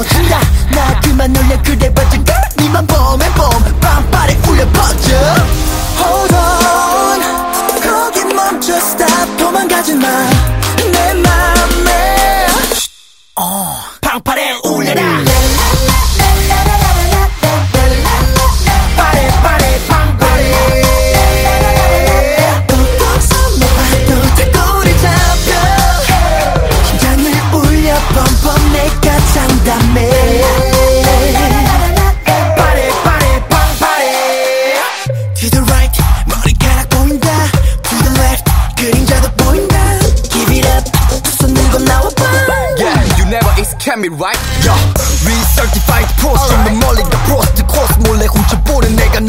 뭐 오진다. 나 그만 놀래. 그래 can be right? Yeah, we certified pros, 좀 멀리 다 pros, 코스 몰래 훔쳐보는 내가